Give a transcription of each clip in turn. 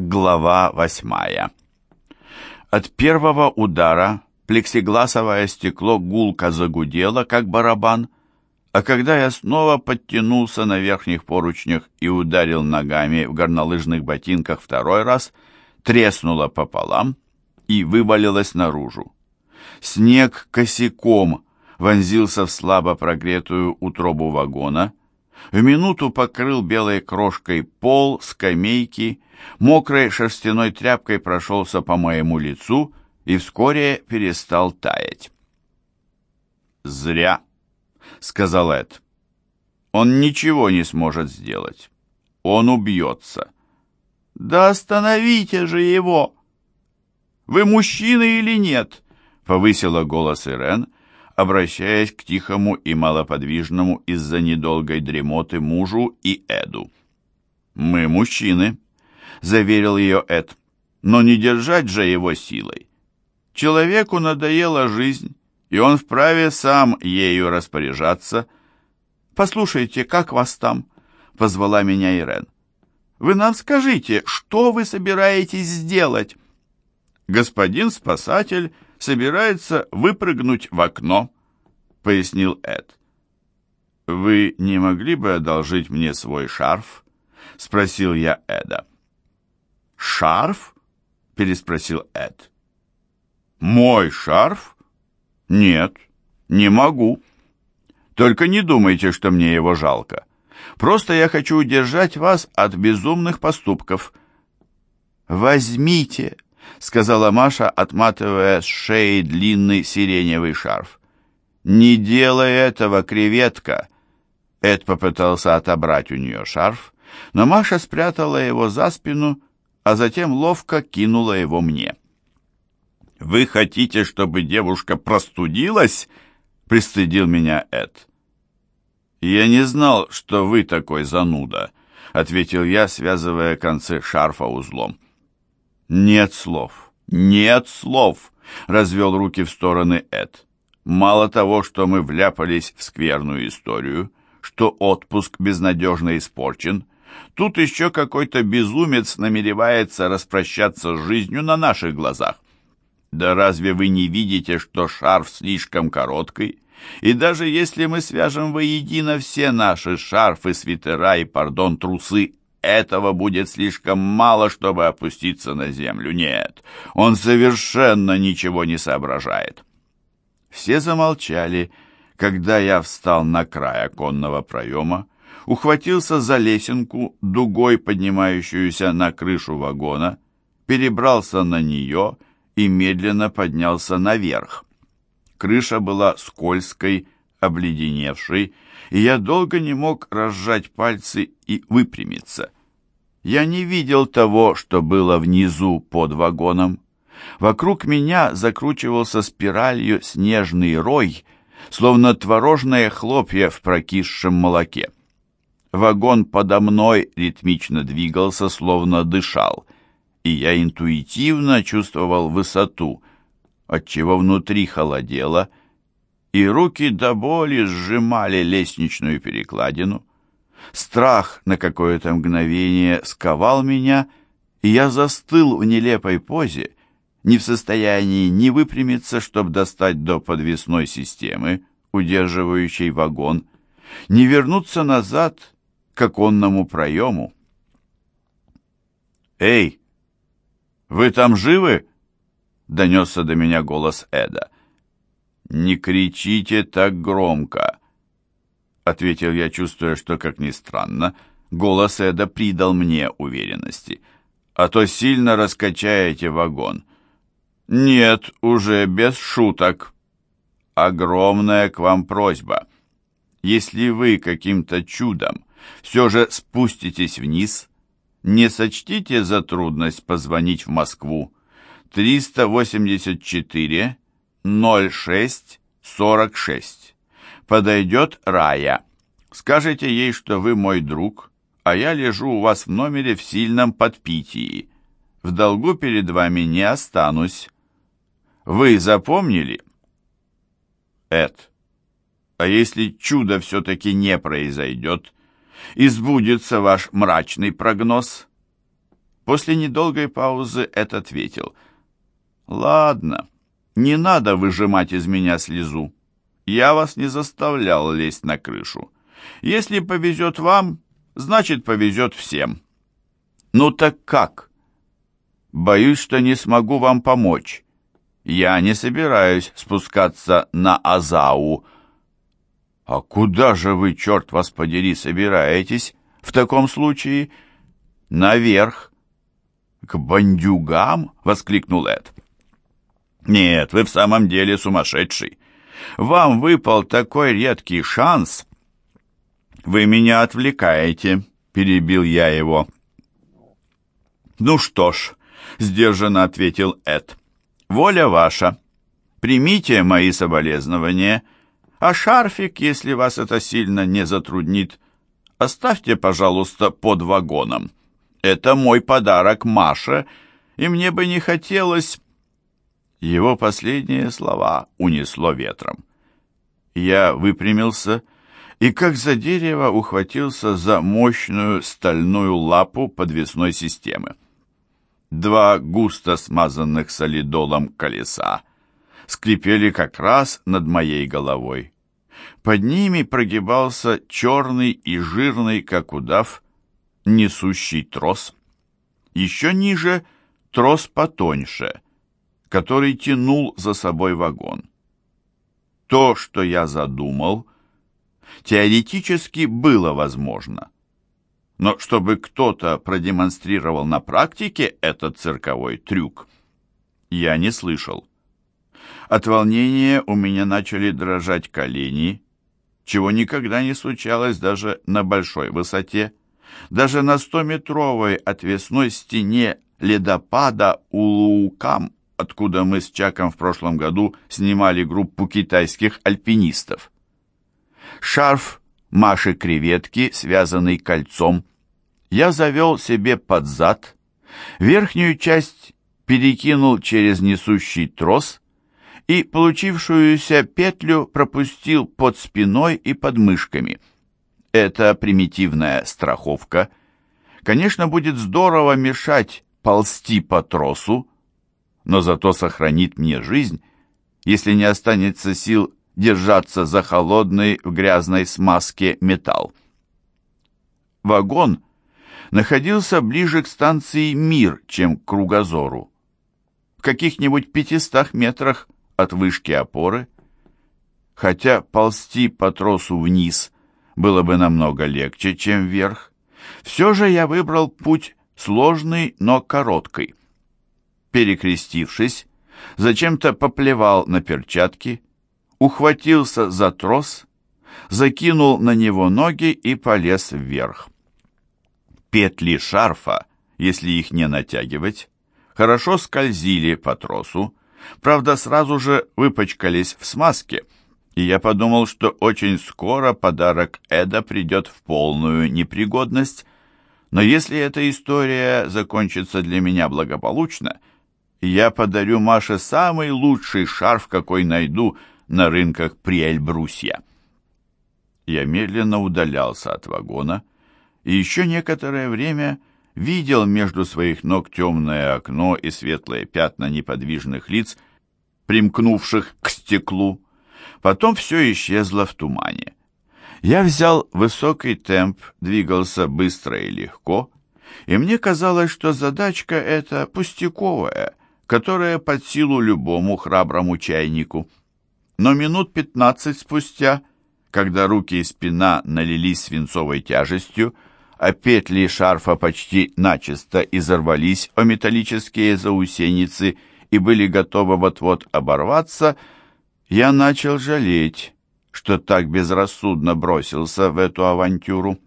Глава восьмая. От первого удара плексигласовое стекло гулко загудело, как барабан, а когда я снова подтянулся на верхних поручнях и ударил ногами в горнолыжных ботинках второй раз, треснуло пополам и вывалилось наружу. Снег косяком вонзился в слабо прогретую утробу вагона, в минуту покрыл белой крошкой пол, скамейки, мокрой шерстяной тряпкой прошелся по моему лицу и вскоре перестал таять. «Зря», — сказал Эд. «Он ничего не сможет сделать. Он убьется». «Да остановите же его!» «Вы мужчина или нет?» — повысила голос Ирен, обращаясь к тихому и малоподвижному из-за недолгой дремоты мужу и Эду. «Мы мужчины», — заверил ее Эд. «Но не держать же его силой. Человеку надоела жизнь, и он вправе сам ею распоряжаться». «Послушайте, как вас там?» — позвала меня Ирен. «Вы нам скажите, что вы собираетесь сделать?» «Господин спасатель собирается выпрыгнуть в окно», — пояснил Эд. «Вы не могли бы одолжить мне свой шарф?» — спросил я Эда. «Шарф?» — переспросил Эд. «Мой шарф? Нет, не могу. Только не думайте, что мне его жалко. Просто я хочу удержать вас от безумных поступков». «Возьмите», — сказала Маша, отматывая с шеи длинный сиреневый шарф. «Не делай этого, креветка!» Эд попытался отобрать у нее шарф, но Маша спрятала его за спину а затем ловко кинула его мне. «Вы хотите, чтобы девушка простудилась?» — пристыдил меня Эд. «Я не знал, что вы такой зануда», — ответил я, связывая концы шарфа узлом. «Нет слов, нет слов», — развел руки в стороны Эд. «Мало того, что мы вляпались в скверную историю, что отпуск безнадежно испорчен, — Тут еще какой-то безумец намеревается распрощаться с жизнью на наших глазах. Да разве вы не видите, что шарф слишком короткий? И даже если мы свяжем воедино все наши шарфы, свитера и, пардон, трусы, этого будет слишком мало, чтобы опуститься на землю. Нет, он совершенно ничего не соображает. Все замолчали, когда я встал на край оконного проема, ухватился за лесенку, дугой поднимающуюся на крышу вагона, перебрался на нее и медленно поднялся наверх. Крыша была скользкой, обледеневшей, и я долго не мог разжать пальцы и выпрямиться. Я не видел того, что было внизу под вагоном. Вокруг меня закручивался спиралью снежный рой, словно творожные хлопья в прокисшем молоке. Вагон подо мной ритмично двигался, словно дышал, и я интуитивно чувствовал высоту, отчего внутри холодело, и руки до боли сжимали лестничную перекладину. Страх на какое-то мгновение сковал меня, и я застыл в нелепой позе, не в состоянии ни выпрямиться, чтобы достать до подвесной системы, удерживающей вагон, ни вернуться назад к оконному проему. «Эй, вы там живы?» — донесся до меня голос Эда. «Не кричите так громко», — ответил я, чувствуя, что, как ни странно, голос Эда придал мне уверенности. «А то сильно раскачаете вагон». «Нет, уже без шуток. Огромная к вам просьба. Если вы каким-то чудом все же спуститесь вниз, не сочтите за трудность позвонить в Москву. 384 06 46. Подойдет Рая. Скажите ей, что вы мой друг, а я лежу у вас в номере в сильном подпитии. В долгу перед вами не останусь. Вы запомнили? Эд, а если чудо все-таки не произойдет, избудется ваш мрачный прогноз. После недолгой паузы Эд ответил. «Ладно, не надо выжимать из меня слезу. Я вас не заставлял лезть на крышу. Если повезет вам, значит повезет всем». «Ну так как?» «Боюсь, что не смогу вам помочь. Я не собираюсь спускаться на Азау». «А куда же вы, черт вас подери, собираетесь в таком случае?» «Наверх». «К бандюгам?» — воскликнул Эд. «Нет, вы в самом деле сумасшедший. Вам выпал такой редкий шанс». «Вы меня отвлекаете», — перебил я его. «Ну что ж», — сдержанно ответил Эд, — «воля ваша. Примите мои соболезнования, а шарфик, если вас это сильно не затруднит, оставьте, пожалуйста, под вагоном. Это мой подарок Маше, и мне бы не хотелось...» Его последние слова унесло ветром. Я выпрямился и, как за дерево, ухватился за мощную стальную лапу подвесной системы. Два густо смазанных солидолом колеса скрипели как раз над моей головой. Под ними прогибался черный и жирный, как удав, несущий трос. Еще ниже трос потоньше, который тянул за собой вагон. То, что я задумал, теоретически было возможно. Но чтобы кто-то продемонстрировал на практике этот цирковой трюк, я не слышал. От волнения у меня начали дрожать колени, чего никогда не случалось даже на большой высоте. Даже на стометровой отвесной стене ледопада Улуукам, откуда мы с Чаком в прошлом году снимали группу китайских альпинистов. Шарф Маши креветки, связанный кольцом, я завел себе под зад, верхнюю часть перекинул через несущий трос и получившуюся петлю пропустил под спиной и под мышками – эта примитивная страховка, конечно, будет здорово мешать ползти по тросу, но зато сохранит мне жизнь, если не останется сил держаться за холодный в грязной смазке металл. Вагон находился ближе к станции «Мир», чем к кругозору. В каких-нибудь пятистах метрах от вышки опоры, хотя ползти по тросу вниз было бы намного легче, чем вверх, все же я выбрал путь сложный, но короткий. Перекрестившись, зачем-то поплевал на перчатки, ухватился за трос, закинул на него ноги и полез вверх. Петли шарфа, если их не натягивать, хорошо скользили по тросу, правда, сразу же выпачкались в смазке – и я подумал, что очень скоро подарок Эда придет в полную непригодность, но если эта история закончится для меня благополучно, я подарю Маше самый лучший шарф, какой найду на рынках при Эльбрусья. Я медленно удалялся от вагона и еще некоторое время видел между своих ног темное окно и светлые пятна неподвижных лиц, примкнувших к стеклу. Потом все исчезло в тумане. Я взял высокий темп, двигался быстро и легко, и мне казалось, что задачка эта пустяковая, которая под силу любому храброму чайнику. Но минут пятнадцать спустя, когда руки и спина налились свинцовой тяжестью, а петли шарфа почти начисто изорвались о металлические заусеницы и были готовы вот-вот оборваться — я начал жалеть, что так безрассудно бросился в эту авантюру.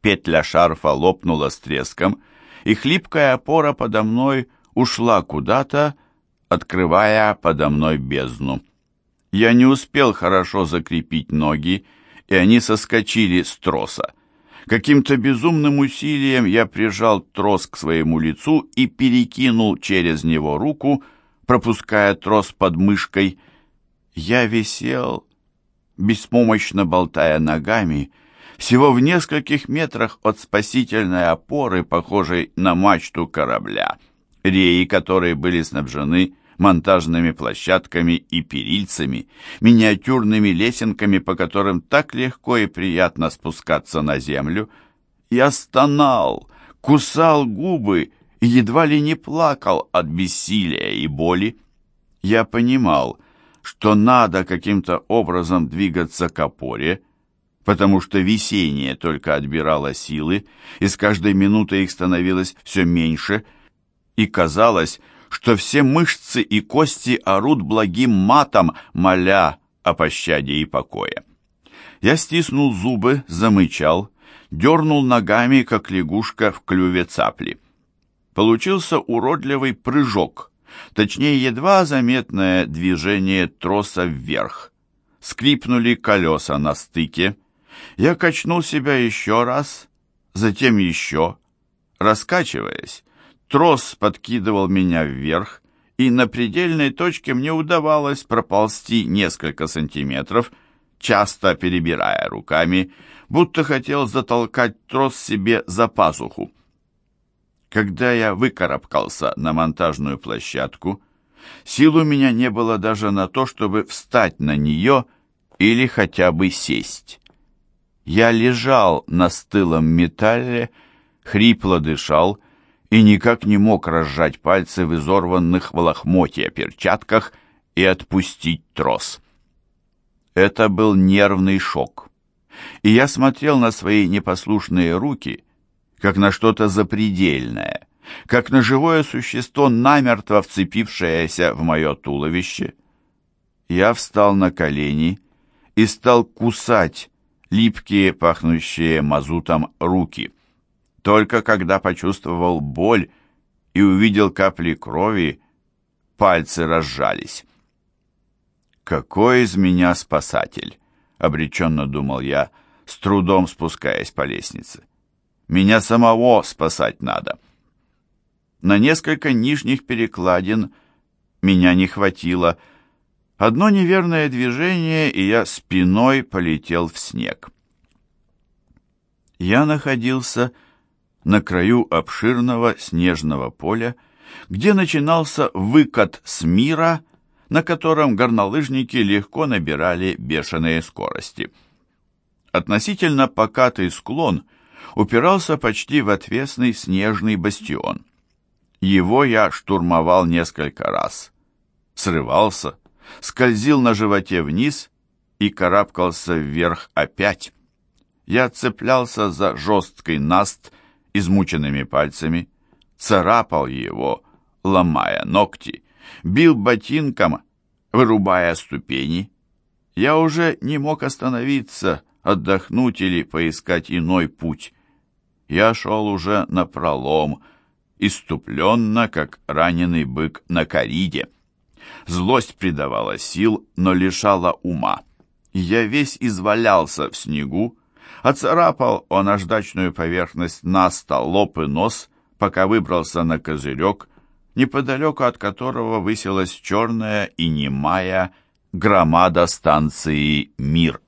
Петля шарфа лопнула с треском, и хлипкая опора подо мной ушла куда-то, открывая подо мной бездну. Я не успел хорошо закрепить ноги, и они соскочили с троса. Каким-то безумным усилием я прижал трос к своему лицу и перекинул через него руку, пропуская трос под мышкой, я висел, беспомощно болтая ногами, всего в нескольких метрах от спасительной опоры, похожей на мачту корабля, реи которые были снабжены монтажными площадками и перильцами, миниатюрными лесенками, по которым так легко и приятно спускаться на землю. Я стонал, кусал губы и едва ли не плакал от бессилия и боли. Я понимал, что надо каким-то образом двигаться к опоре, потому что весеннее только отбирало силы, и с каждой минутой их становилось все меньше, и казалось, что все мышцы и кости орут благим матом, моля о пощаде и покое. Я стиснул зубы, замычал, дернул ногами, как лягушка в клюве цапли. Получился уродливый прыжок, точнее, едва заметное движение троса вверх. Скрипнули колеса на стыке, я качнул себя еще раз, затем еще. Раскачиваясь, трос подкидывал меня вверх, и на предельной точке мне удавалось проползти несколько сантиметров, часто перебирая руками, будто хотел затолкать трос себе за пазуху. Когда я выкарабкался на монтажную площадку, сил у меня не было даже на то, чтобы встать на нее или хотя бы сесть. Я лежал на стылом металле, хрипло дышал и никак не мог разжать пальцы в изорванных в лохмотья перчатках и отпустить трос. Это был нервный шок. И я смотрел на свои непослушные руки, как на что-то запредельное, как на живое существо, намертво вцепившееся в мое туловище. Я встал на колени и стал кусать липкие, пахнущие мазутом руки. Только когда почувствовал боль и увидел капли крови, пальцы разжались. «Какой из меня спасатель?» — обреченно думал я, с трудом спускаясь по лестнице. «Меня самого спасать надо». На несколько нижних перекладин меня не хватило, — Одно неверное движение, и я спиной полетел в снег. Я находился на краю обширного снежного поля, где начинался выкат с мира, на котором горнолыжники легко набирали бешеные скорости. Относительно покатый склон упирался почти в отвесный снежный бастион. Его я штурмовал несколько раз. Срывался, скользил на животе вниз и карабкался вверх опять. Я цеплялся за жесткий наст измученными пальцами, царапал его, ломая ногти, бил ботинком, вырубая ступени. Я уже не мог остановиться, отдохнуть или поискать иной путь. Я шел уже на пролом, иступленно, как раненый бык на кориде. Злость придавала сил, но лишала ума. Я весь извалялся в снегу, оцарапал о наждачную поверхность наста лоб и нос, пока выбрался на козырек, неподалеку от которого высилась черная и немая громада станции «Мир».